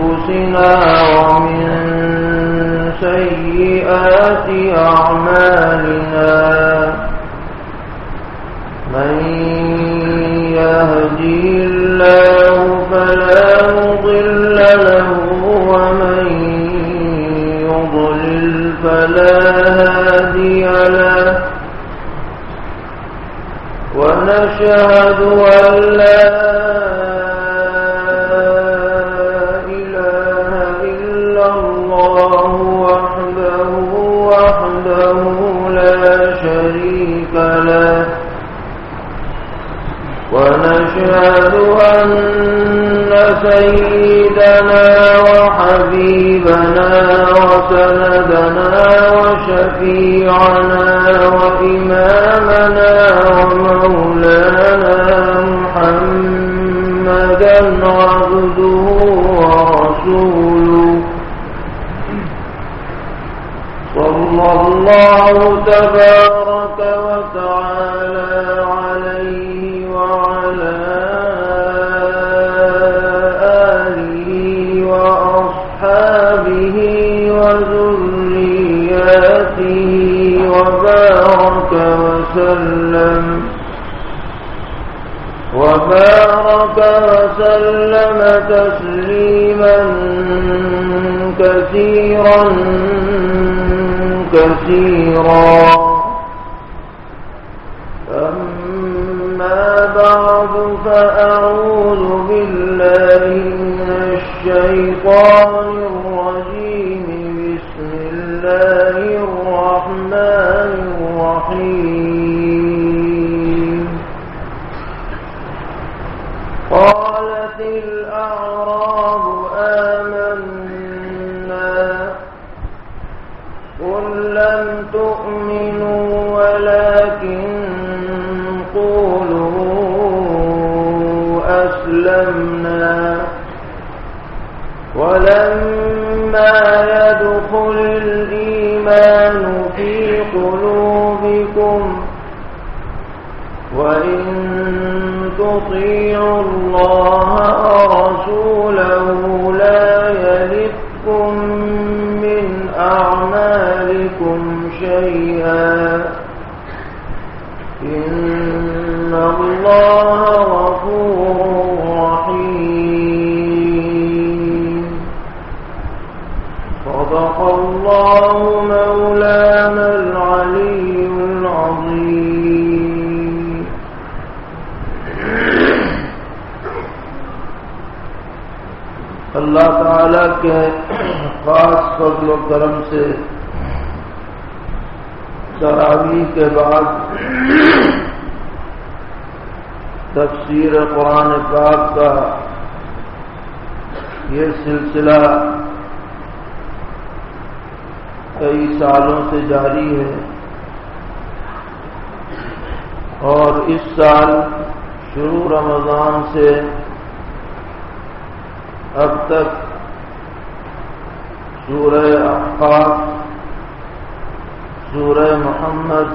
أنفسنا ومن سيئات أعمالنا. من يهدي الله فلا مضل له ومن يضلل فلا هادي له. ونشهد أن لا ونشهد أن سيدنا وحبيبنا وسندنا وشفيعنا كثيرا أما بعد فأعوذ بالله من الشيطان الرجيم بسم الله الرحمن الرحيم قالت الأعراب ولما يدخل الإيمان في قلوبكم وإن تطيعوا الله کے خاص فضل و کرم سے تراوی کے بعد تفسیر قرآن پاک کا یہ سلسلہ کئی سالوں سے جاری ہے اور اس سال شروع رمضان سے اب تک سورہ احقاف، سورہ محمد،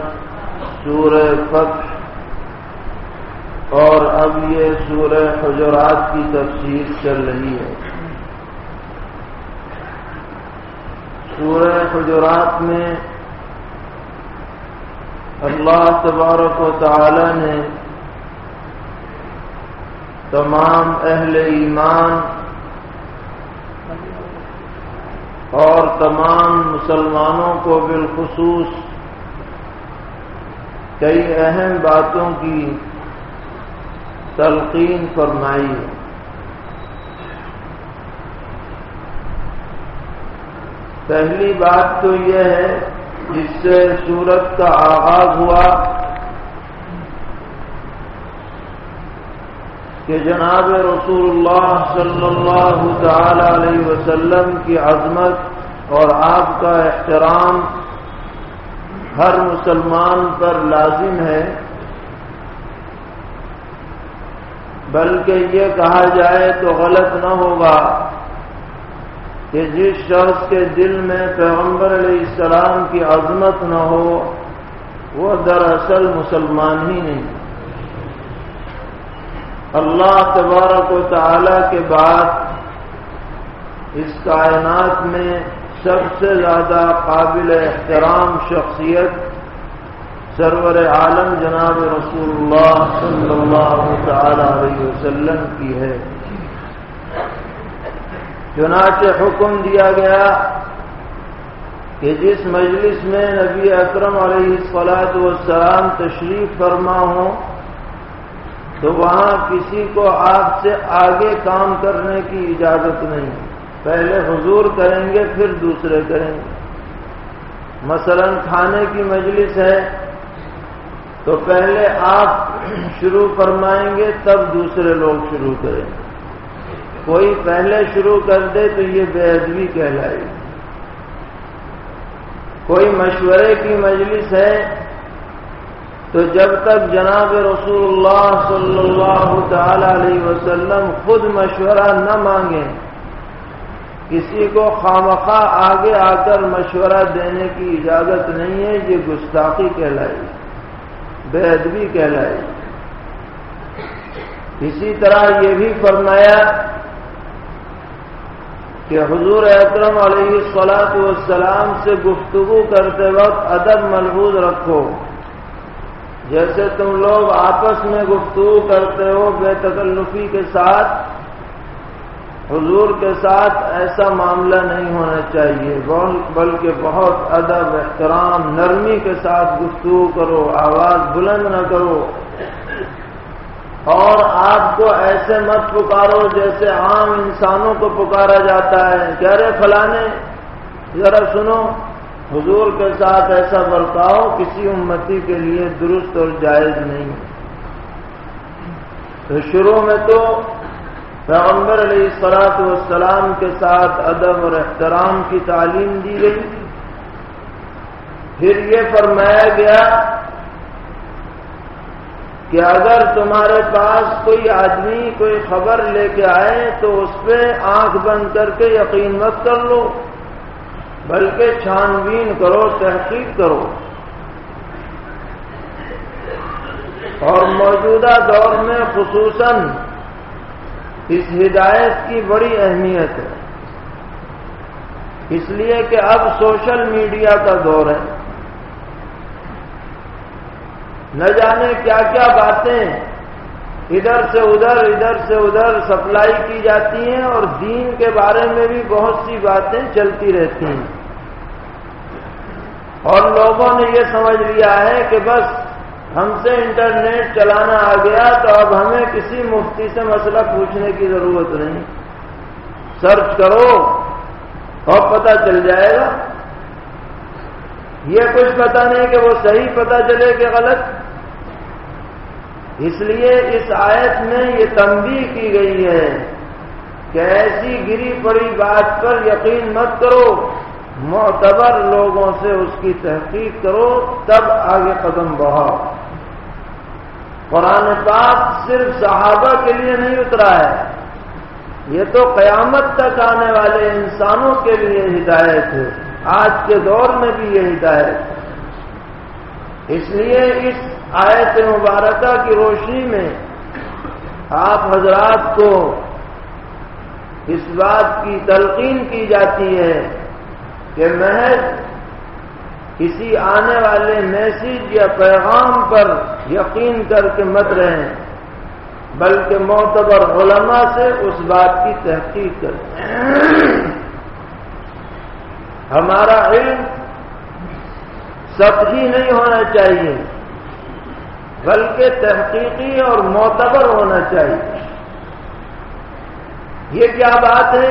سورہ فتح، اور اب یہ سورہ حجرات کی تفسیر چل رہی ہے۔ سورہ حجرات میں اللہ تبارک و تعالی نے تمام اہل ایمان اور تمام مسلمانوں کو بالخصوص کئی اہم باتوں کی تلقین فرمائی ہے۔ پہلی بات تو یہ ہے، جس سے سورت کا آغاز ہوا کہ جناب رسول اللہ صلی اللہ تعالی علیہ وسلم کی عظمت اور آپ کا احترام ہر مسلمان پر لازم ہے، بلکہ یہ کہا جائے تو غلط نہ ہوگا کہ جس شخص کے دل میں پیغمبر علیہ السلام کی عظمت نہ ہو، وہ دراصل مسلمان ہی نہیں۔ اللہ تبارک و تعالی کے بعد اس کائنات میں سب سے زیادہ قابل احترام شخصیت سرور عالم جناب رسول اللہ صلی اللہ تعالی علیہ وسلم کی ہے۔ چنانچہ حکم دیا گیا کہ جس مجلس میں نبی اکرم علیہ السلاط والسلام تشریف فرما ہو تو وہاں کسی کو آپ سے آگے کام کرنے کی اجازت نہیں۔ پہلے حضور کریں گے، پھر دوسرے کریں گے۔ مثلا کھانے کی مجلس ہے، تو پہلے آپ شروع فرمائیں گے، تب دوسرے لوگ شروع کریں گے۔ کوئی پہلے شروع کر دے تو یہ بے ادبی کہلائے۔ گی کوئی مشورے کی مجلس ہے، تو جب تک جناب رسول اللہ صلی اللہ تعالی علیہ وسلم خود مشورہ نہ مانگیں کسی کو خامخواہ آگے آ کر مشورہ دینے کی اجازت نہیں ہے، یہ گستاخی کہلائی بے ادبی کہلائی اسی طرح یہ بھی فرمایا کہ حضور اکرم علیہ السلاط والسلام سے گفتگو کرتے وقت ادب ملحوظ رکھو۔ جیسے تم لوگ آپس میں گفتگو کرتے ہو، بے تکلفی کے ساتھ حضور کے ساتھ ایسا معاملہ نہیں ہونا چاہیے بلکہ بہت ادب، احترام، نرمی کے ساتھ گفتگو کرو، آواز بلند نہ کرو۔ اور آپ کو ایسے مت پکارو جیسے عام انسانوں کو پکارا جاتا ہے۔ کہہ رہے فلانے، ذرا سنو، حضور کے ساتھ ایسا برتاؤ کسی امتی کے لیے درست اور جائز نہیں۔ تو شروع میں تو پیغمبر علیہ السلاط والسلام کے ساتھ ادب اور احترام کی تعلیم دی گئی۔ پھر یہ فرمایا گیا کہ اگر تمہارے پاس کوئی آدمی کوئی خبر لے کے آئے تو اس پہ آنکھ بند کر کے یقین مت کر لو، بلکہ چھان بین کرو، تحقیق کرو۔ اور موجودہ دور میں خصوصاً اس ہدایت کی بڑی اہمیت ہے۔ اس لیے کہ اب سوشل میڈیا کا دور ہے۔ نہ جانے کیا کیا باتیں ادھر سے ادھر ادھر سے ادھر سپلائی کی جاتی ہیں اور دین کے بارے میں بھی بہت سی باتیں چلتی رہتی ہیں۔ اور لوگوں نے یہ سمجھ لیا ہے کہ بس ہم سے انٹرنیٹ چلانا آ گیا تو اب ہمیں کسی مفتی سے مسئلہ پوچھنے کی ضرورت نہیں۔ سرچ کرو اور پتہ چل جائے گا۔ یہ کچھ پتا نہیں کہ وہ صحیح پتا چلے کہ غلط۔ اس لیے اس آیت میں یہ تنبیہ کی گئی ہے کہ ایسی گری پڑی بات پر یقین مت کرو، معتبر لوگوں سے اس کی تحقیق کرو، تب آگے قدم بڑھاؤ۔ قرآن پاک صرف صحابہ کے لیے نہیں اترا ہے۔ یہ تو قیامت تک آنے والے انسانوں کے لیے ہدایت ہے۔ آج کے دور میں بھی یہ ہدایت اس لیے اس آیت مبارکہ کی روشنی میں آپ حضرات کو اس بات کی تلقین کی جاتی ہے کہ محض کسی آنے والے میسج یا پیغام پر یقین کر کے مت رہیں، بلکہ معتبر علماء سے اس بات کی تحقیق کریں۔ ہمارا علم سطحی نہیں ہونا چاہیے، بلکہ تحقیقی اور معتبر ہونا چاہیے۔ یہ کیا بات ہے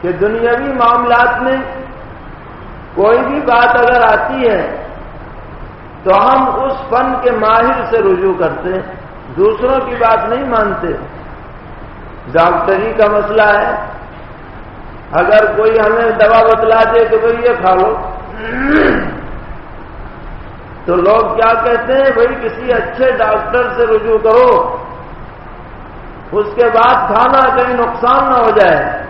کہ دنیاوی معاملات میں کوئی بھی بات اگر آتی ہے تو ہم اس فن کے ماہر سے رجوع کرتے ہیں، دوسروں کی بات نہیں مانتے۔ ڈاکٹری کا مسئلہ ہے۔ اگر کوئی ہمیں دوا بتلا دے تو بھائی یہ کھا لو۔ تو لوگ کیا کہتے ہیں، بھائی کسی اچھے ڈاکٹر سے رجوع کرو، اس کے بعد کھانا کہیں نقصان نہ ہو جائے۔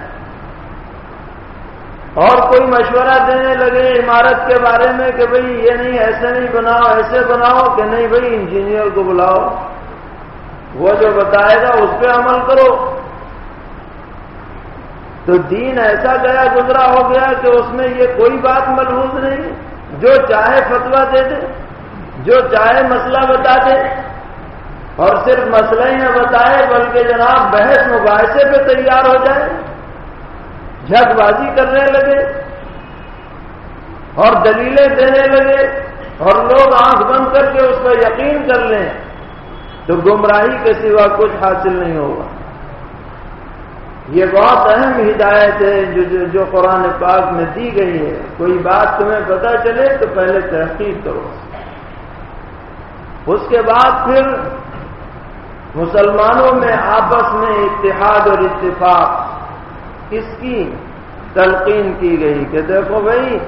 اور کوئی مشورہ دینے لگے عمارت کے بارے میں کہ بھئی یہ نہیں، ایسے نہیں بناؤ، ایسے بناؤ کہ نہیں بھئی انجینئر کو بلاؤ۔ وہ جو بتائے گا اس پہ عمل کرو۔ تو دین ایسا گیا، گزرا ہو گیا کہ اس میں یہ کوئی بات ملحوظ نہیں۔ جو چاہے فتوا دے دے، جو چاہے مسئلہ بتا دے۔ اور صرف مسئلہ ہی نہ بتائے، بلکہ جناب بحث مباحثے پہ تیار ہو جائے۔ جھک بازی کرنے لگے اور دلیلیں دینے لگے اور لوگ آنکھ بند کر کے اس پر یقین کر لیں تو گمراہی کے سوا کچھ حاصل نہیں ہوگا۔ یہ بہت اہم ہدایت ہے جو جو, جو قرآن پاک میں دی گئی ہے۔ کوئی بات تمہیں پتہ چلے تو پہلے تحقیق کرو۔ اس کے بعد پھر مسلمانوں میں آپس میں اتحاد اور اتفاق اس کی تلقین کی گئی کہ دیکھو بھائی،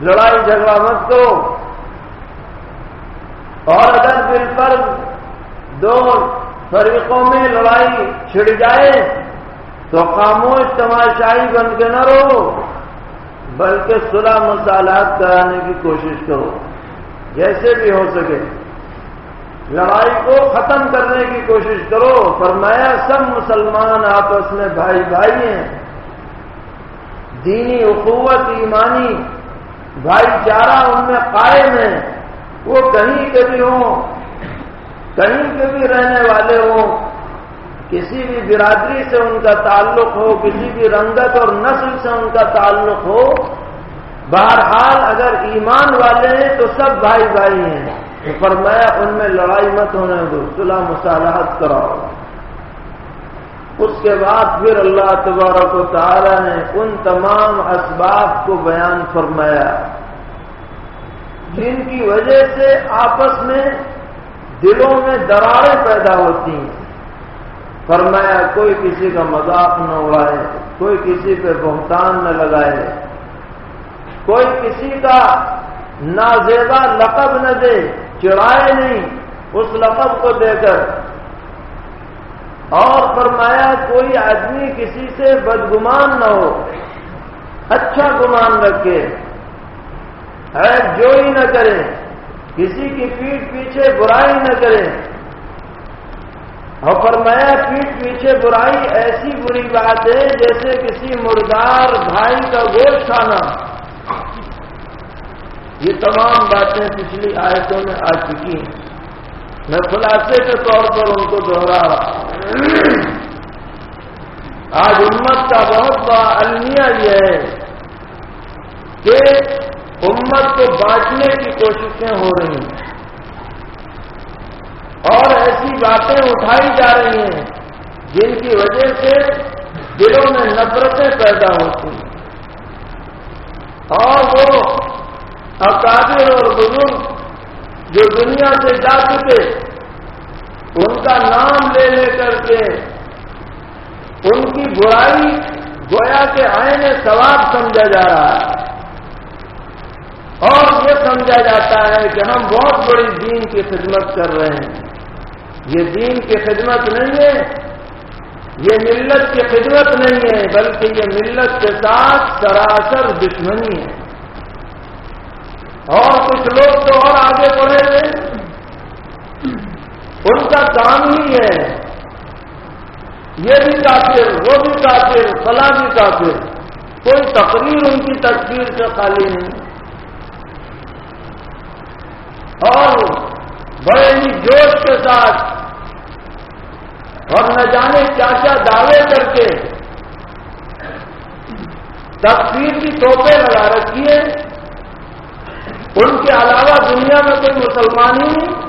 لڑائی جھگڑا مت کرو۔ اور اگر بل پر دو فریقوں میں لڑائی چھڑ جائے، تو خاموش تماشائی بن کے نہ رہو، بلکہ صلح مسالات کرانے کی کوشش کرو۔ جیسے بھی ہو سکے، لڑائی کو ختم کرنے کی کوشش کرو۔ فرمایا، سب مسلمان آپس میں بھائی بھائی ہیں۔ دینی اخوت، ایمانی بھائی چارہ ان میں قائم ہیں۔ وہ کہیں کے بھی ہوں، کہیں کے بھی رہنے والے ہوں، کسی بھی برادری سے ان کا تعلق ہو، کسی بھی رنگت اور نسل سے ان کا تعلق ہو، بہرحال اگر ایمان والے ہیں تو سب بھائی بھائی ہیں۔ فرمایا ان میں لڑائی مت ہونے دو صلاح مصالحت کراؤ۔ اس کے بعد پھر اللہ تبارک و تعالی نے ان تمام اسباب کو بیان فرمایا۔ جن کی وجہ سے آپس میں دلوں میں دراریں پیدا ہوتی ہیں۔ فرمایا، کوئی کسی کا مذاق نہ اڑائے، کوئی کسی پہ بہتان نہ لگائے۔ کوئی کسی کا نازیبا لقب نہ دے، چڑھائے نہیں، اس لقب کو دے کر اور فرمایا کوئی آدمی کسی سے بدگمان نہ ہو اچھا گمان رکھے۔ ہے، جو ہی نہ کرے، کسی کی پیٹ پیچھے برائی نہ کرے۔ اور فرمایا پیٹ پیچھے برائی ایسی بری بات ہے جیسے کسی مردار بھائی کا گوشت کھانا۔ یہ تمام باتیں پچھلی آیتوں میں آ چکی ہیں۔ میں خلاصے کے طور پر ان کو دوہرا رہا آج امت کا بہت بڑا المیہ یہ ہے کہ امت کو بانٹنے کی کوششیں ہو رہی ہیں۔ اور ایسی باتیں اٹھائی جا رہی ہیں جن کی وجہ سے دلوں میں نفرتیں پیدا ہوتی ہیں۔ اور وہ اکابر اور بزرگ جو دنیا سے جا چکے، ان کا نام لے لے کر کے ان کی برائی گویا کے آئے ثواب سمجھا جا رہا ہے۔ اور یہ سمجھا جاتا ہے کہ ہم بہت بڑی دین کی خدمت کر رہے ہیں۔ یہ دین کی خدمت نہیں ہے، یہ ملت کی خدمت نہیں ہے، بلکہ یہ ملت کے ساتھ سراسر دشمنی ہے۔ اور کچھ لوگ تو اور آگے بڑھے تھے۔ ان کا کام ہی ہے۔ یہ بھی کافر، وہ بھی کافر، فلاں بھی کافر۔ کوئی تقریر ان کی تصویر سے خالی نہیں۔ اور بڑے ہی جوش کے ساتھ اور نہ جانے کیا کیا دعوے کر کے تصویر کی ٹوپے لگا رکھی ہے ان کے علاوہ دنیا میں کوئی مسلمان ہی نہیں۔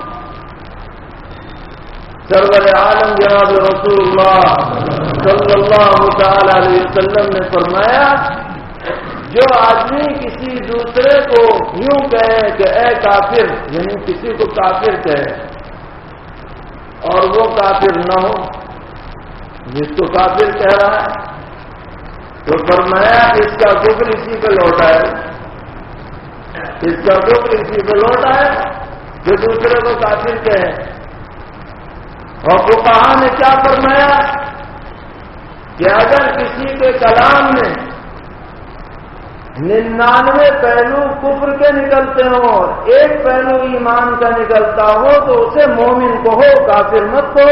سرور عالم جناب رسول اللہ صلی اللہ تعالی علیہ وسلم نے فرمایا، جو آدمی کسی دوسرے کو یوں کہے کہ اے کافر یعنی کسی کو کافر کہے، اور وہ کافر نہ ہو، جس کو کافر کہہ رہا ہے، تو فرمایا اس کا کفر اسی پہ لوٹا ہے۔ اس کا کفر اسی پہ لوٹا ہے جو دوسرے کو کافر کہے اور کہا نے کیا فرمایا کہ اگر کسی کے کلام میں ننانوے پہلو کفر کے نکلتے ہوں اور ایک پہلو ایمان کا نکلتا ہو تو اسے مومن کو ہو کافر مت کو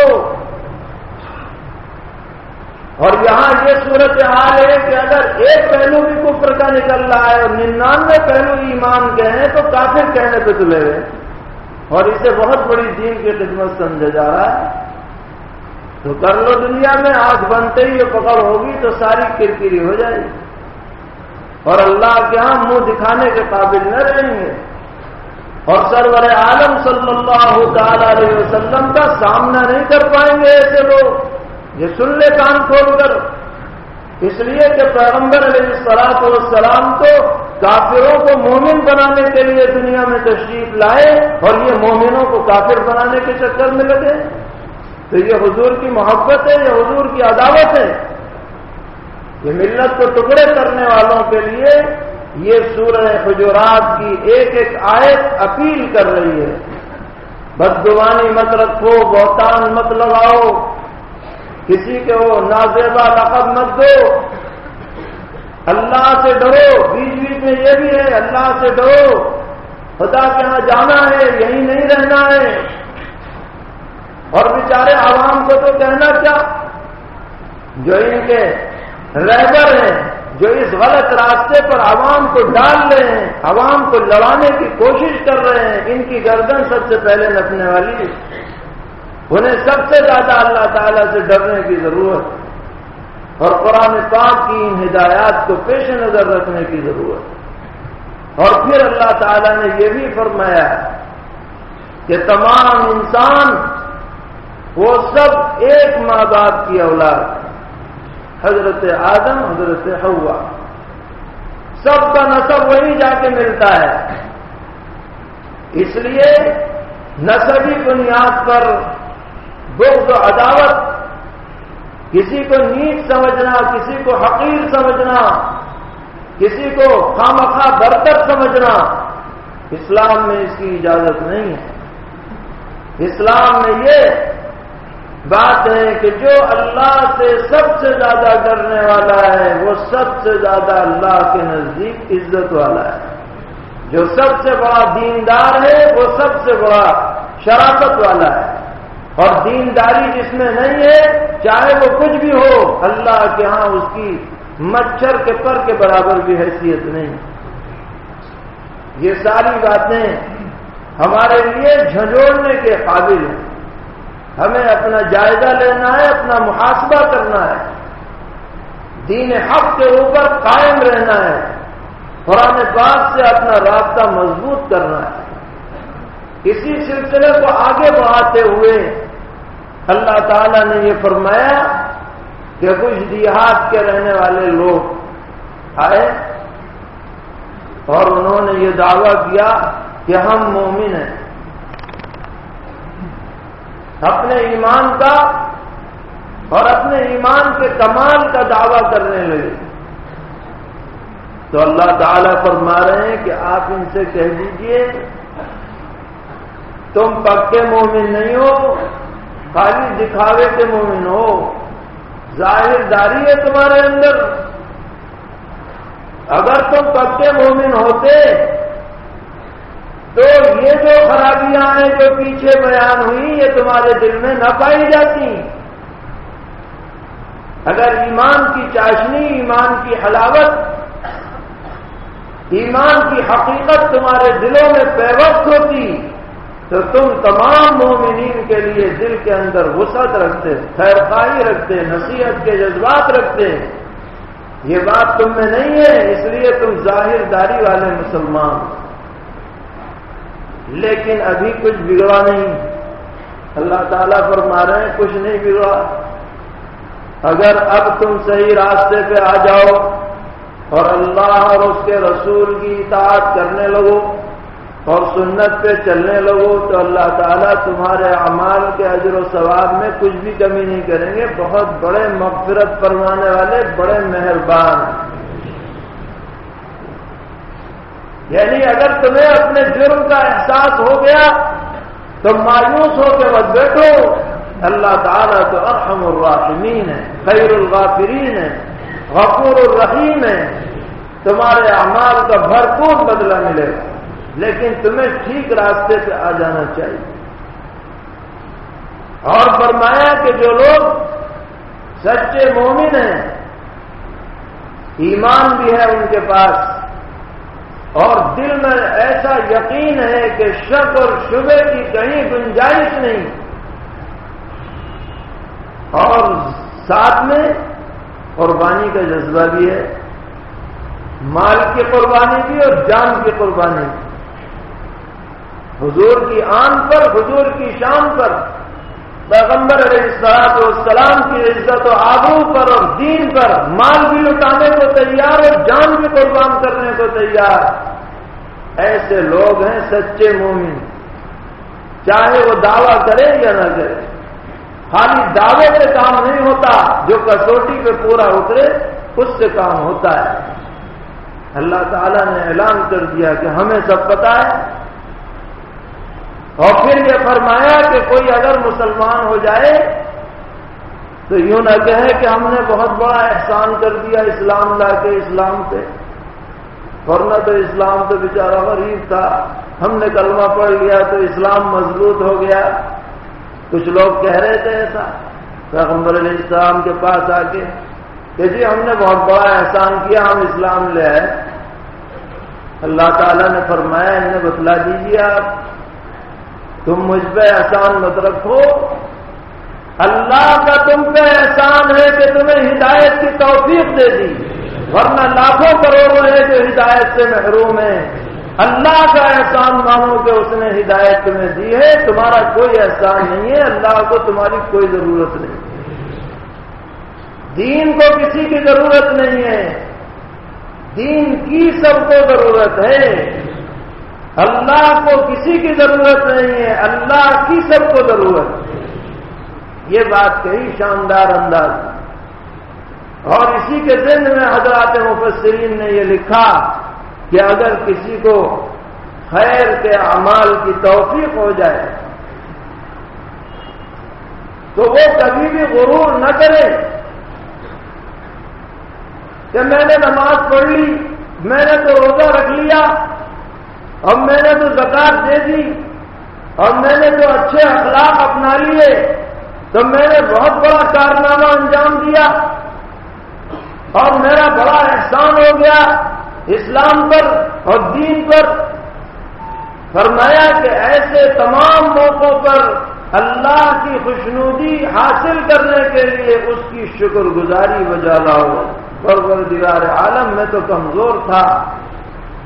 اور یہاں یہ صورت حال ہے کہ اگر ایک پہلو بھی کفر کا نکل رہا ہے اور ننانوے پہلو ایمان کے ہیں تو کافر کہنے پہ تلے ہوئے اور اسے بہت بڑی دین کی خدمت سمجھا جا رہا ہے۔ تو کر لو دنیا میں، آنکھ بنتے ہی یہ پکڑ ہوگی تو ساری کرکری ہو جائے۔ گی اور اللہ کے ہاں منہ دکھانے کے قابل نہ رہیں گے۔ اور سرور عالم صلی اللہ تعالی علیہ وسلم کا سامنا نہیں کر پائیں گے ایسے لوگ۔ یہ سن لے کان کھول کر۔ اس لیے کہ پیغمبر علیہ السلاط والسلام تو کافروں کو مومن بنانے کے لیے دنیا میں تشریف لائے اور یہ مومنوں کو کافر بنانے کے چکر میں لگے۔ تو یہ حضور کی محبت ہے، یہ حضور کی عداوت ہے۔ یہ ملت کو ٹکڑے کرنے والوں کے لیے یہ سورہ حجورات کی ایک ایک آیت اپیل کر رہی ہے۔ بدگوانی مت رکھو، بہتان مت لگاؤ۔ کسی کے وہ نازیبا لقب مت دو۔ اللہ سے ڈرو۔ بیچ بیچ میں یہ بھی ہے، اللہ سے ڈرو۔ خدا کے یہاں جانا ہے یہی نہیں رہنا ہے۔ اور بیچارے عوام کو تو کہنا کیا؟ جو ان کے رہبر ہیں، جو اس غلط راستے پر عوام کو ڈال رہے ہیں، عوام کو لڑانے کی کوشش کر رہے ہیں، ان کی گردن سب سے پہلے نپنے والی۔ انہیں سب سے زیادہ اللہ تعالیٰ سے ڈرنے کی ضرورت اور قرآن پاک کی ان ہدایات کو پیش نظر رکھنے کی ضرورت اور پھر اللہ تعالیٰ نے یہ بھی فرمایا کہ تمام انسان، وہ سب ایک ماں باپ کی اولاد حضرت آدم، حضرت ہوا سب کا نصب وہی جا کے ملتا ہے۔ اس لیے نصبی بنیاد پر بغض و عداوت، کسی کو نیچ سمجھنا، کسی کو حقیر سمجھنا، کسی کو خامخواہ برتر سمجھنا، اسلام میں اس کی اجازت نہیں ہے۔ اسلام میں یہ بات ہے کہ جو اللہ سے سب سے زیادہ ڈرنے والا ہے، وہ سب سے زیادہ اللہ کے نزدیک عزت والا ہے۔ جو سب سے بڑا دیندار ہے، وہ سب سے بڑا شرافت والا ہے۔ اور دینداری جس میں نہیں ہے، چاہے وہ کچھ بھی ہو، اللہ کے ہاں اس کی مچھر کے پر کے برابر بھی حیثیت نہیں۔ یہ ساری باتیں ہمارے لیے جھنجھوڑنے کے قابل ہیں۔ ہمیں اپنا جائزہ لینا ہے، اپنا محاسبہ کرنا ہے۔ دین حق کے اوپر قائم رہنا ہے۔ قرآن پاک سے اپنا رابطہ مضبوط کرنا ہے۔ اسی سلسلے کو آگے بڑھاتے ہوئے اللہ تعالی نے یہ فرمایا کہ کچھ دیہات کے رہنے والے لوگ آئے اور انہوں نے یہ دعویٰ کیا کہ ہم مومن ہیں۔ اپنے ایمان کا اور اپنے ایمان کے کمال کا دعویٰ کرنے لگے۔ تو اللہ تعالیٰ فرما رہے ہیں کہ آپ ان سے کہہ دیجیے، تم پکے مومن نہیں ہو خالی دکھاوے کے مومن ہو، ظاہر داری ہے تمہارے اندر۔ اگر تم پکے مومن ہوتے تو یہ جو خرابیاں ہیں جو پیچھے بیان ہوئی، یہ تمہارے دل میں نہ پائی جاتی۔ اگر ایمان کی چاشنی، ایمان کی حلاوت، ایمان کی حقیقت تمہارے دلوں میں پیوست ہوتی تو تم تمام مومنین کے لیے دل کے اندر وسعت رکھتے خیرخائی رکھتے، نصیحت کے جذبات رکھتے۔ یہ بات تم میں نہیں ہے، اس لیے تم ظاہر داری والے مسلمان۔ لیکن ابھی کچھ بگڑا نہیں۔ اللہ تعالیٰ پر مارے ہیں، کچھ نہیں بگڑا۔ اگر اب تم صحیح راستے پہ آ جاؤ اور اللہ اور اس کے رسول کی اطاعت کرنے لگو اور سنت پہ چلنے لگو تو اللہ تعالیٰ تمہارے اعمال کے اجر و ثواب میں کچھ بھی کمی نہیں کریں گے۔ بہت بڑے مغفرت فرمانے والے، بڑے مہربان۔ یعنی اگر تمہیں اپنے جرم کا احساس ہو گیا، تو مایوس ہو کے بس بیٹھو۔ اللہ تعالیٰ تو ارحم الراحمین ہے، خیر الغافرین ہے، غفور الرحیم ہے۔ تمہارے اعمال کا بھرپور بدلہ ملے گا۔ لیکن تمہیں ٹھیک راستے پہ آ جانا چاہیے۔ اور فرمایا کہ جو لوگ سچے مومن ہیں، ایمان بھی ہے ان کے پاس، اور دل میں ایسا یقین ہے کہ شک اور شبے کی کہیں گنجائش نہیں۔ اور ساتھ میں قربانی کا جذبہ بھی ہے، مال کی قربانی بھی اور جان کی قربانی بھی۔ حضور کی آن پر، حضور کی شان پر۔ پیغمبر علیہ السلاط والسلام کی عزت و آبرو پر اور دین پر۔ مال بھی لٹانے کو تیار اور جان بھی قربان کرنے کو تیار۔ ایسے لوگ ہیں سچے مومن۔ چاہے وہ دعویٰ کرے یا نہ کرے۔ خالی دعوے سے کام نہیں ہوتا، جو کسوٹی پہ پورا اترے، اس سے کام ہوتا ہے۔ اللہ تعالیٰ نے اعلان کر دیا کہ ہمیں سب پتا ہے اور پھر یہ فرمایا کہ کوئی اگر مسلمان ہو جائے تو یوں نہ کہے کہ ہم نے بہت بڑا احسان کر دیا اسلام لا کے اسلام پہ۔ ورنہ تو اسلام تو بیچارہ غریب تھا۔ ہم نے کلمہ پڑھ لیا تو اسلام مضبوط ہو گیا۔ کچھ لوگ کہہ رہے تھے ایسا۔ پیغمبر علیہ السلام کے پاس آ کے کہ جی ہم نے بہت بڑا احسان کیا، ہم اسلام لے آئے۔ اللہ تعالیٰ نے فرمایا، انہیں بتلا دیجیے آپ۔ تم مجھ پہ احسان مت رکھو۔ اللہ کا تم پہ احسان ہے کہ تمہیں ہدایت کی توفیق دے دی۔ ورنہ لاکھوں کروڑوں ہے جو ہدایت سے محروم ہے اللہ کا احسان مانو کہ اس نے ہدایت تمہیں دی ہے۔ تمہارا کوئی احسان نہیں ہے۔ اللہ کو تمہاری کوئی ضرورت نہیں۔ دین کو کسی کی ضرورت نہیں ہے۔ دین کی سب کو ضرورت ہے۔ اللہ کو کسی کی ضرورت نہیں ہے، اللہ کی سب کو ضرورت ہے۔ یہ بات کہی شاندار انداز اور اسی کے ذہن میں حضرات مفسرین نے یہ لکھا کہ اگر کسی کو خیر کے اعمال کی توفیق ہو جائے، تو وہ کبھی بھی غرور نہ کرے کہ میں نے نماز پڑھ لی میں نے تو روزہ رکھ لیا اب میں نے تو زکات دے دی اور میں نے تو اچھے اخلاق اپنا لیے، تو میں نے بہت بڑا کارنامہ انجام دیا۔ اور میرا بڑا احسان ہو گیا اسلام پر اور دین پر۔ فرمایا کہ ایسے تمام موقعوں پر اللہ کی خوشنودی حاصل کرنے کے لیے اس کی شکر گزاری بجا لاؤ اور دیوار عالم میں تو کمزور تھا۔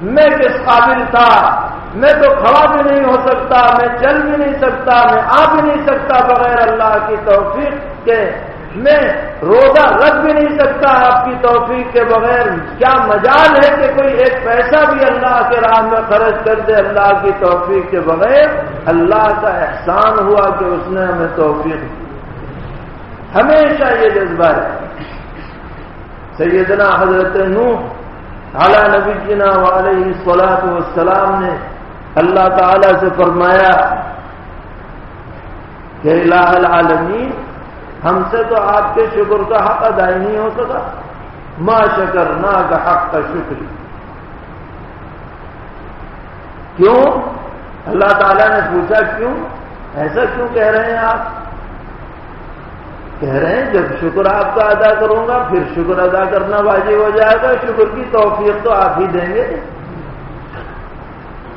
میں کس قابل تھا؟ میں تو کھڑا بھی نہیں ہو سکتا، میں چل بھی نہیں سکتا، میں آ بھی نہیں سکتا بغیر اللہ کی توفیق کے۔ میں روزہ رکھ بھی نہیں سکتا آپ کی توفیق کے بغیر۔ کیا مجال ہے کہ کوئی ایک پیسہ بھی اللہ کے راہ میں خرچ کر دے اللہ کی توفیق کے بغیر؟ اللہ کا احسان ہوا کہ اس نے ہمیں توفیق دی۔ ہمیشہ یہ جذبہ ہے۔ سیدنا حضرت نوح اعلیٰ نبی جنا علیہ سلاط والسلام نے اللہ تعالی سے فرمایا کہ الہ العالمین، ہم سے تو آپ کے شکر کا حق ادا نہیں ہو سکا۔ ماں شکر نہ کا حق کا شکر۔ کیوں؟ اللہ تعالیٰ نے پوچھا کیوں؟ ایسا کیوں کہہ رہے ہیں آپ؟ کہہ رہے ہیں، جب شکر آپ کا ادا کروں گا، پھر شکر ادا کرنا واجب ہو جائے گا، شکر کی توفیق تو آپ ہی دیں گے۔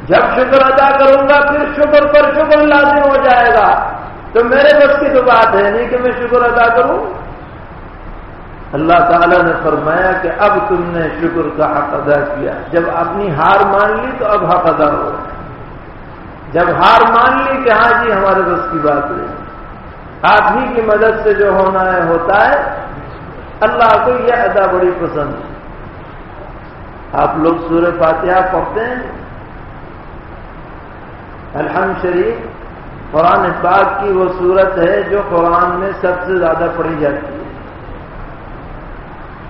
جب شکر ادا کروں گا، پھر شکر پر شکر لازم ہو جائے گا۔ تو میرے بس کی تو بات ہے نہیں کہ میں شکر ادا کروں۔ اللہ تعالیٰ نے فرمایا کہ اب تم نے شکر کا حق ادا کیا۔ جب اپنی ہار مان لی تو اب حق ادا ہو۔ جب ہار مان لی کہ ہاں جی ہمارے بس کی بات نہیں آپ ہی کی مدد سے جو ہونا ہے، ہوتا ہے۔ اللہ کو یہ ادا بڑی پسند۔ ہے آپ لوگ سورہ فاتحہ پڑھتے ہیں۔ الحمد شریف۔ قرآن پاک کی وہ صورت ہے جو قرآن میں سب سے زیادہ پڑھی جاتی ہے۔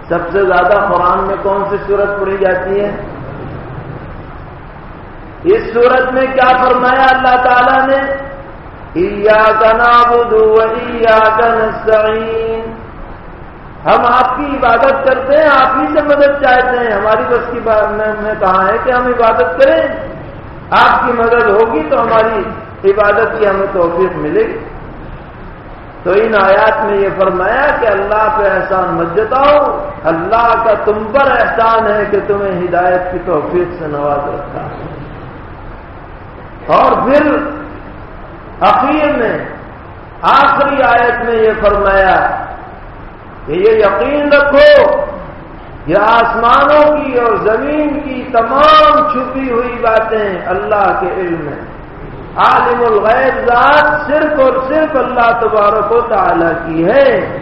سب سے زیادہ قرآن میں کون سی صورت پڑھی جاتی ہے؟ اس صورت میں کیا فرمایا اللہ تعالیٰ نے؟ کا نستعین ہم آپ کی عبادت کرتے ہیں، آپ ہی سے مدد چاہتے ہیں۔ ہماری بس کی بات میں کہا ہے کہ ہم عبادت کریں۔ آپ کی مدد ہوگی تو ہماری عبادت کی ہمیں توفیق ملے گی۔ تو ان آیات میں یہ فرمایا کہ اللہ پہ احسان مت جتاؤ۔ اللہ کا تم پر احسان ہے کہ تمہیں ہدایت کی توفیق سے نواز رکھا اور پھر اخیر میں آخری آیت میں یہ فرمایا کہ یہ یقین رکھو یہ آسمانوں کی اور زمین کی تمام چھپی ہوئی باتیں اللہ کے علم میں عالم الغیب ذات صرف اور صرف اللہ تبارک و تعالی کی ہے۔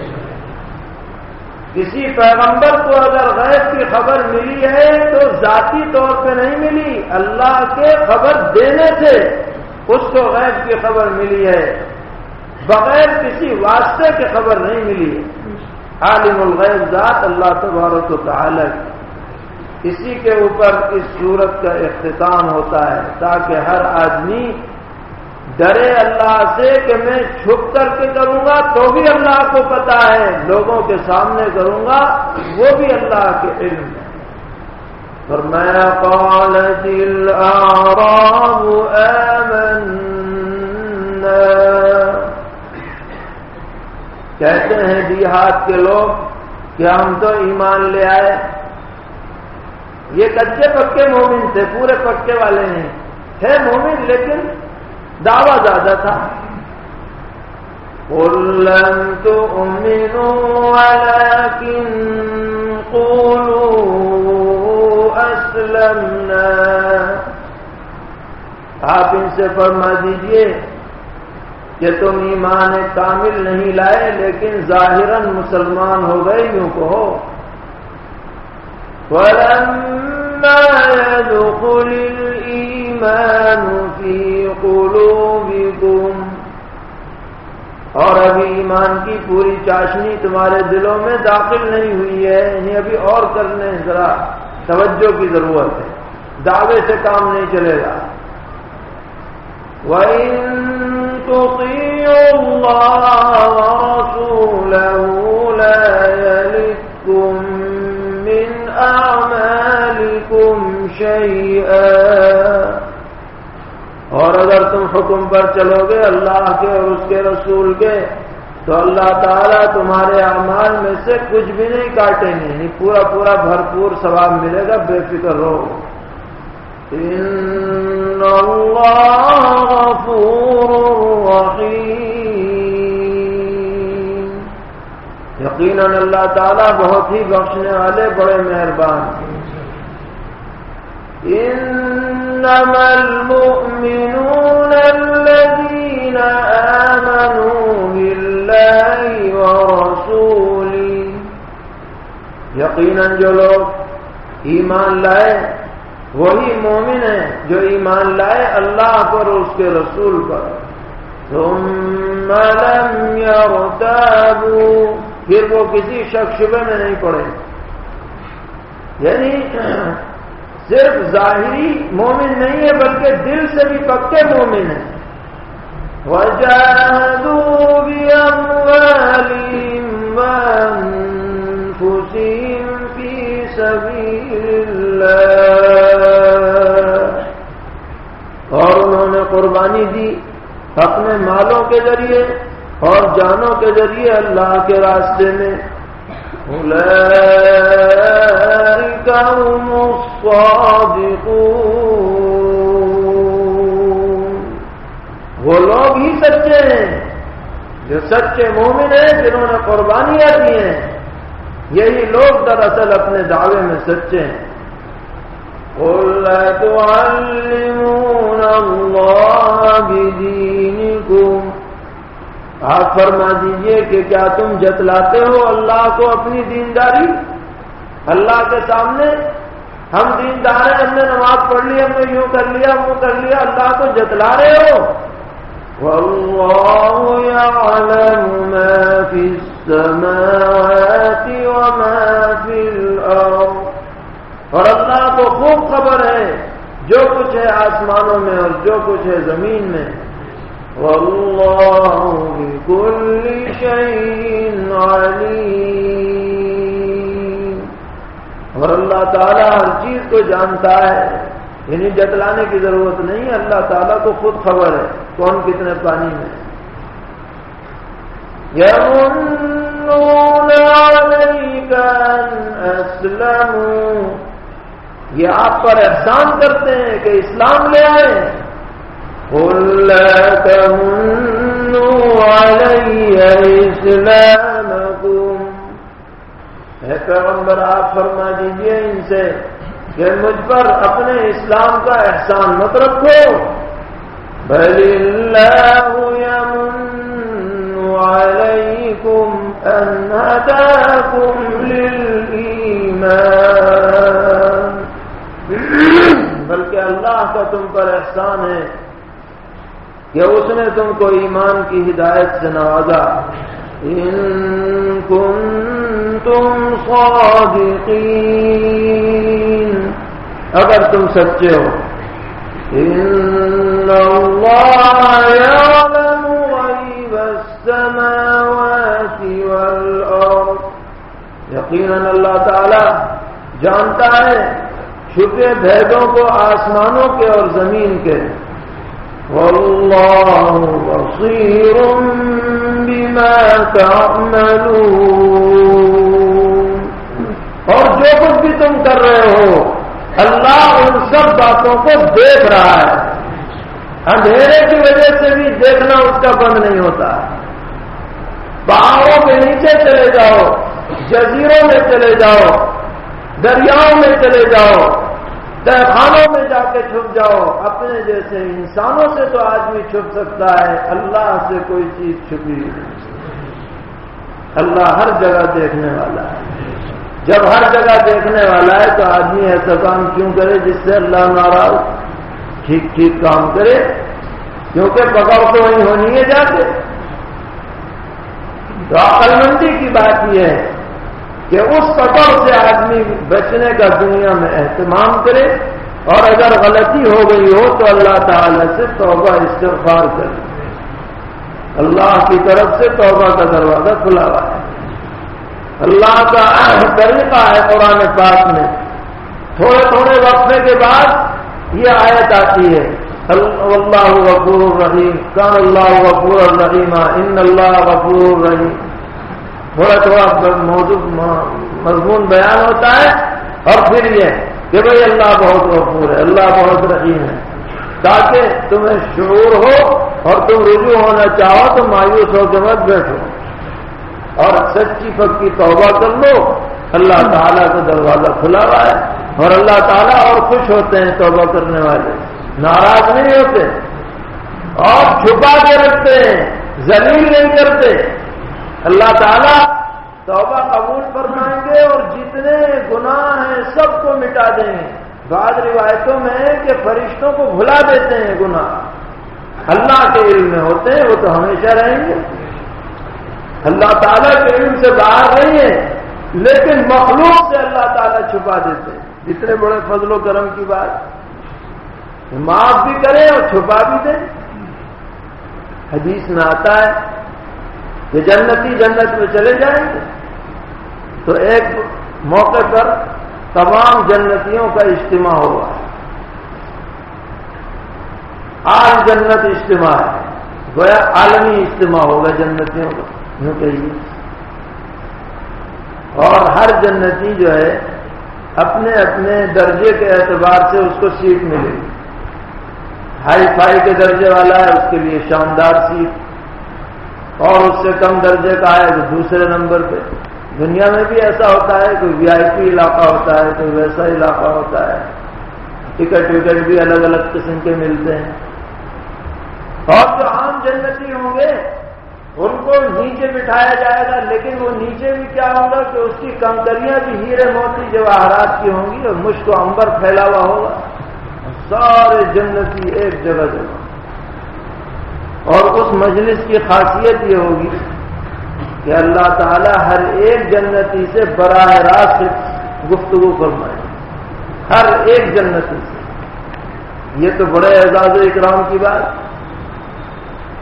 کسی پیغمبر کو اگر غیب کی خبر ملی ہے تو ذاتی طور پہ نہیں ملی، اللہ کے خبر دینے سے۔ اس کو غیب کی خبر ملی ہے، بغیر کسی واسطے کی خبر نہیں ملی عالم الغیب ذات اللہ تبارک و تعالی اسی کے اوپر اس صورت کا اختتام ہوتا ہے، تاکہ ہر آدمی ڈرے اللہ سے کہ میں چھپ کر کے کروں گا تو بھی اللہ کو پتا ہے، لوگوں کے سامنے کروں گا، وہ بھی اللہ کے علم ہے۔ اور میں قال دل کہتے ہیں دیہات کے لوگ کہ ہم تو ایمان لے آئے۔ یہ کچے پکے مومن تھے، پورے پکے والے نہیں تھے مومن، لیکن دعویٰ زیادہ تھا۔ آپ ان سے فرما دیجیے کہ تم ایمان کامل نہیں لائے لیکن ظاہراً مسلمان ہو گئے یوں کہو۔ يدخل الإيمان في قلوبكم۔ اور ابھی ایمان کی پوری چاشنی تمہارے دلوں میں داخل نہیں ہوئی ہے یعنی ابھی اور کرنے ذرا۔ توجہ کی ضرورت ہے۔ دعوے سے کام نہیں چلے گا۔ اور اگر تم حکم پر چلو گے اللہ کے اور اس کے رسول کے تو اللہ تعالیٰ تمہارے اعمال میں سے کچھ بھی نہیں کاٹیں گے یعنی پورا پورا بھرپور ثواب ملے گا، بے فکر رہو۔ یقیناً اللہ تعالیٰ بہت ہی بخشنے والے بڑے مہربان ہیں۔ إنما المؤمنون الذين آمنوا بالله ورسوله. یقیناً جو لوگ ایمان لائے، وہی مومن ہیں جو ایمان لائے اللہ پر اس کے رسول پر. ثم لم يرتابوا. پھر وہ کسی شخص شبے میں نہیں پڑے. یعنی صرف ظاہری مومن نہیں ہے، بلکہ دل سے بھی پکے مومن ہیں. اور انہوں نے قربانی دی اپنے مالوں کے ذریعے اور جانوں کے ذریعے اللہ کے راستے میں. هم الصادقون. وہ لوگ ہی سچے ہیں۔ جو سچے مومن ہیں، جنہوں نے قربانیاں دی ہیں۔ یہی لوگ دراصل اپنے دعوے میں سچے ہیں۔ آپ فرما دیجیے کہ کیا تم جتلاتے ہو اللہ کو اپنی دینداری؟ اللہ کے سامنے ہم دین دار ہیں، ہم نے نماز پڑھ لی، ہم نے یوں کر لیا، وہ کر لیا، اللہ کو جتلا رہے ہو۔ والله يعلم ما في السماوات وما في الأرض۔ اور اللہ کو خوب خبر ہے، جو کچھ ہے آسمانوں میں اور جو کچھ ہے زمین میں۔ والله بكل شيء عليم اور اللہ تعالیٰ ہر چیز کو جانتا ہے۔ یعنی جتلانے کی ضرورت نہیں اللہ تعالیٰ کو خود خبر ہے کون کتنے پانی میں۔ اسلم یہ آپ پر احسان کرتے ہیں کہ اسلام لے آئے۔ اسلام پیغمبر، آپ فرما دیجیے ان سے۔ کہ مجھ پر اپنے اسلام کا احسان مت رکھو۔ بل اللہ يمن عليكم أن هداكم للإيمان۔ بلکہ اللہ کا تم پر احسان ہے کہ اس نے تم کو ایمان کی ہدایت سے نوازا۔ ان کنتم صادقین اگر تم سچے ہو۔ ان اللہ يعلم غیب السماوات والارض یقیناً اللہ تعالی جانتا ہے چھپے بھیدوں کو آسمانوں کے اور زمین کے۔ واللہ بصیر بما تعملون۔ اور جو کچھ بھی تم کر رہے ہو اللہ ان سب باتوں کو دیکھ رہا ہے۔ اندھیرے کی وجہ سے بھی دیکھنا اس کا بند نہیں ہوتا۔ پہاڑوں کے نیچے چلے جاؤ، جزیروں میں چلے جاؤ، دریاؤں میں چلے جاؤ تہخانوں میں جا کے چھپ جاؤ۔ اپنے جیسے انسانوں سے تو آدمی چھپ سکتا ہے، اللہ سے کوئی چیز چھپی نہیں۔ اللہ ہر جگہ دیکھنے والا ہے۔ جب ہر جگہ دیکھنے والا ہے تو آدمی ایسا کام کیوں کرے جس سے اللہ ناراض ٹھیک ٹھیک کام کرے؟ کیونکہ پکاؤ تو وہیں ہونی ہے جا کے۔ تو عقل مندی کی بات یہ ہے کہ اس پکڑ سے آدمی بچنے کا دنیا میں اہتمام کرے اور اگر غلطی ہو گئی ہو تو اللہ تعالی سے توبہ استغفار کرے۔ اللہ کی طرف سے توبہ کا دروازہ کھلا ہوا ہے۔ اللہ کا طریقہ ہے قرآن پاک میں۔ تھوڑے تھوڑے وقفے کے بعد یہ آیت آتی ہے۔ اللہ غفور الرحیم، کان اللہ غفور الرحیم، ان اللہ غفور الرحیم۔ تھوڑا تھوڑا موضوع، مضمون بیان ہوتا ہے۔ اور پھر یہ کہ بھائی اللہ بہت غفور ہے، اللہ بہت رحیم ہے۔ تاکہ تمہیں شعور ہو اور تم رجوع ہونا چاہو تو مایوس ہو کے مت بیٹھو۔ اور سچی پکی توبہ کر لو۔ اللہ تعالیٰ کا دروازہ کھلا ہوا ہے اور اللہ تعالیٰ اور خوش ہوتے ہیں توبہ کرنے والے۔ ناراض نہیں ہوتے۔ اور چھپا کے رکھتے ہیں۔ زمین نہیں کرتے۔ اللہ تعالیٰ توبہ قبول فرمائیں گے اور جتنے گناہ ہیں سب کو مٹا دیں گے۔ بعض روایتوں میں کہ فرشتوں کو بھلا دیتے ہیں گناہ۔ اللہ کے علم میں ہوتے ہیں، وہ تو ہمیشہ رہیں گے۔ اللہ تعالیٰ کے علم سے باہر نہیں ہے، لیکن مخلوق سے اللہ تعالیٰ چھپا دیتے ہیں۔ جتنے بڑے فضل و کرم کی بات۔ معاف بھی کریں اور چھپا بھی دیں۔ حدیث میں آتا ہے کہ جنتی جنت میں چلے جائیں گے۔ تو ایک موقع پر تمام جنتیوں کا اجتماع ہوا آج جنت اجتماع ہے۔ گویا عالمی اجتماع ہوگا جنتیوں کا۔ یوں کہیے جی۔ اور ہر جنتی جو ہے، اپنے اپنے درجے کے اعتبار سے اس کو سیٹ ملے۔ گی ہائی فائی کے درجے والا ہے، اس کے لیے شاندار سیٹ۔ اور اس سے کم درجے کا ہے تو دوسرے نمبر پہ۔ دنیا میں بھی ایسا ہوتا ہے، کوئی وی آئی پی علاقہ ہوتا ہے، کوئی ویسا علاقہ ہوتا ہے۔ ٹکٹ وکٹ بھی الگ الگ قسم کے ملتے ہیں۔ اور جو عام جنتی ہوں گے ان کو نیچے بٹھایا جائے گا، لیکن وہ نیچے بھی کیا ہوگا کہ اس کی کنکریاں بھی ہیرے موتی جواہرات کی ہوں گی اور مشک و امبر پھیلا ہوا ہوگا۔ سارے جنتی ایک جگہ جگہ اور اس مجلس کی خاصیت یہ ہوگی کہ اللہ تعالی ہر ایک جنتی سے براہ راست گفتگو فرمائے۔ ہر ایک جنتی سے۔ یہ تو بڑے اعزاز و اکرام کی بات۔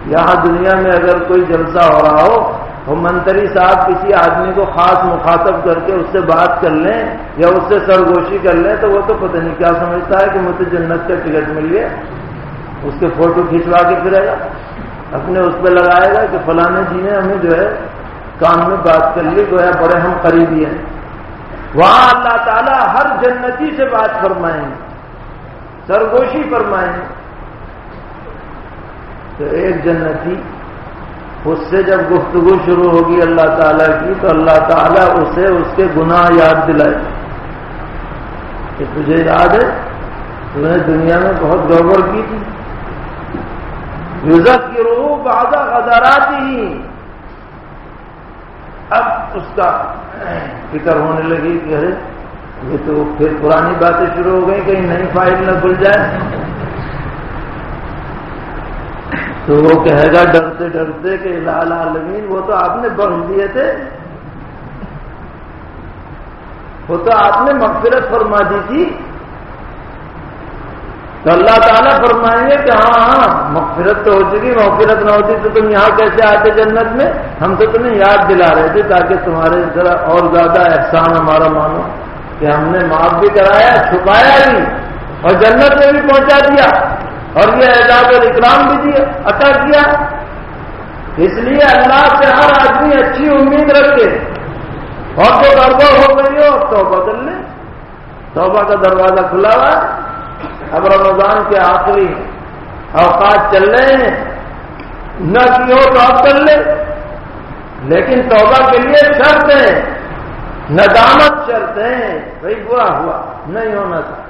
یہاں دنیا میں اگر کوئی جلسہ ہو رہا ہو، وہ منتری صاحب کسی آدمی کو خاص مخاطب کر کے اس سے بات کر لیں یا اس سے سرگوشی کر لیں، تو وہ تو پتہ نہیں کیا سمجھتا ہے کہ مجھے جنت کا ٹکٹ مل گیا۔ اس کے فوٹو کھینچوا کے پھرے گا اپنے اس پہ لگائے گا کہ فلانے جی نے ہمیں جو ہے کام میں بات کر لی، گویا بڑے ہم قریبی ہیں۔ وہاں اللہ تعالیٰ ہر جنتی سے بات فرمائیں۔ سرگوشی فرمائیں۔ تو ایک جنتی، اس سے جب گفتگو شروع ہوگی اللہ تعالیٰ کی، تو اللہ تعالیٰ اسے، اس کے گناہ یاد دلائے کہ تجھے یاد ہے، تو نے دنیا میں بہت گڑبڑ کی تھی۔ یوزت کی روح بادہ ہزارات ہی۔ اب اس کا فکر ہونے لگی کہ ارے، یہ تو پھر پرانی باتیں شروع ہو گئی کہیں نئی فائل نہ کھل جائے۔ تو وہ کہے گا ڈرتے ڈرتے کہ لال عالمین، وہ تو آپ نے بخش دیے تھے۔ وہ تو آپ نے مغفرت فرما دی تھی۔ تو اللہ تعالیٰ فرمائیں گے کہ ہاں ہاں مغفرت تو ہو چکی، مغفرت نہ ہوتی تو تم یہاں کیسے آتے جنت میں؟ ہم تو تمہیں یاد دلا رہے تھے تاکہ تمہارے ذرا اور زیادہ احسان ہمارا مانو کہ ہم نے معاف بھی کرایا، چھپایا بھی اور جنت میں بھی پہنچا دیا۔ اور یہ اعزاز اور اکرام بھی دیا، عطا کیا۔ اس لیے اللہ سے ہر آدمی اچھی امید رکھے۔ اور جو گڑبڑ ہو گئی ہو تو بدل لے۔ توبہ کا دروازہ کھلا ہوا اب رمضان کے آخری اوقات چل رہے ہیں۔ نہ کی ہو تو اب کر لے۔ لیکن توبہ کے لیے شرط ہے۔ ندامت شرط ہے۔ بھائی برا ہوا، نہیں ہونا تھا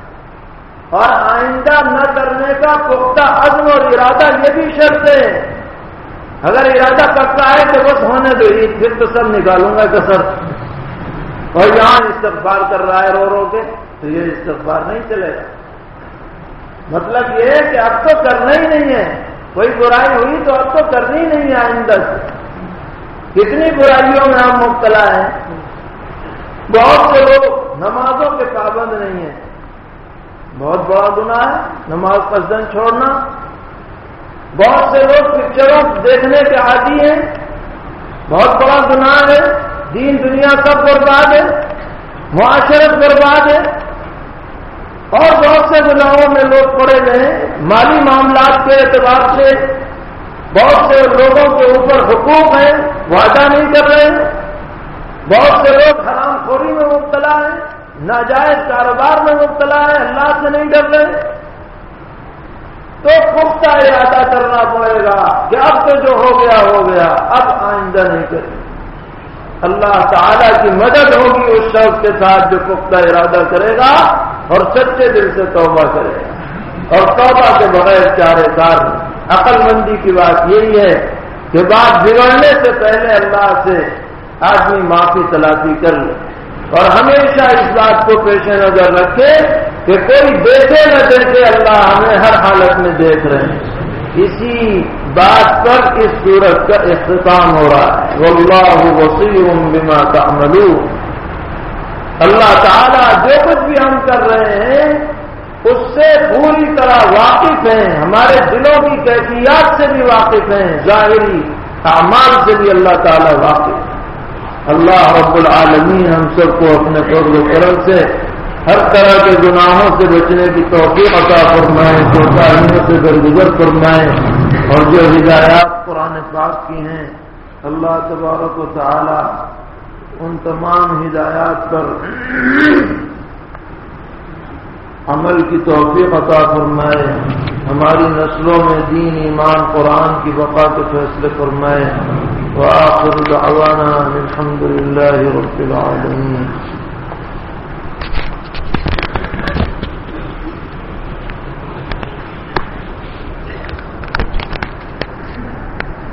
اور آئندہ نہ کرنے کا پختہ عزم اور ارادہ یہ بھی شرط ہے۔ اگر ارادہ کرتا ہے تو بس ہونے دو پھر تو سب نکالوں گا کسر۔ اور یہاں استغفار کر رہا ہے رو رو کے، تو یہ استغفار نہیں چلے گا۔ مطلب یہ ہے کہ اب تو کرنا ہی نہیں ہے۔ کوئی برائی ہوئی تو اب تو کرنی ہی نہیں ہے آئندہ سے۔ کتنی برائیوں میں ہم مبتلا ہیں۔ بہت سے لوگ نمازوں کے پابند نہیں ہیں۔ بہت بڑا گناہ ہے، نماز قصدن چھوڑنا۔ بہت سے لوگ پکچروں دیکھنے کے عادی ہیں۔ بہت بڑا گناہ ہے۔ دین دنیا سب برباد ہے۔ معاشرت برباد ہے۔ اور بہت سے گناہوں میں لوگ پڑے گئے ہیں۔ مالی معاملات کے اعتبار سے بہت سے لوگوں کے اوپر حقوق ہیں۔ وعدہ نہیں کر رہے۔ بہت سے لوگ حرام خوری میں مبتلا ہیں۔ ناجائز کاروبار میں مبتلا ہے، اللہ سے نہیں ڈر رہے۔ تو پختہ ارادہ کرنا پڑے گا کہ اب تو جو ہو گیا ہو گیا۔ اب آئندہ نہیں کرے اللہ تعالی کی مدد ہوگی اس شخص کے ساتھ جو پختہ ارادہ کرے گا اور سچے دل سے توبہ کرے گا۔ اور توبہ کے بغیر چارے کار عقل مندی کی بات یہی ہے کہ بات بگڑنے سے پہلے اللہ سے آدمی معافی تلافی کر لے۔ اور ہمیشہ اس بات کو پیش نظر رکھے کہ کوئی دیکھے نہ دیکھے اللہ ہمیں ہر حالت میں دیکھ رہے ہیں۔ اسی بات پر اس صورت کا اختتام ہو رہا ہے۔ واللہ وسیع بما تعملون۔ اللہ تعالیٰ جو کچھ بھی ہم کر رہے ہیں، اس سے پوری طرح واقف ہیں۔ ہمارے دلوں کی کیفیات سے بھی واقف ہیں۔ ظاہری اعمال سے بھی اللہ تعالیٰ واقف ہے اللہ رب العالمین ہم سب کو اپنے فضل و کرم سے ہر طرح کے گناہوں سے بچنے کی توفیق عطا فرمائے کوتاہیوں سے درگزر فرمائے اور جو ہدایات قرآن پاک کی ہیں۔ اللہ تبارک و تعالی ان تمام ہدایات پر عمل کی توفیق عطا فرمائے، ہماری نسلوں میں دین، ایمان، قرآن کی بقا کے فیصلے فرمائے۔ وآخر دعوانا الحمد للہ رب العالمين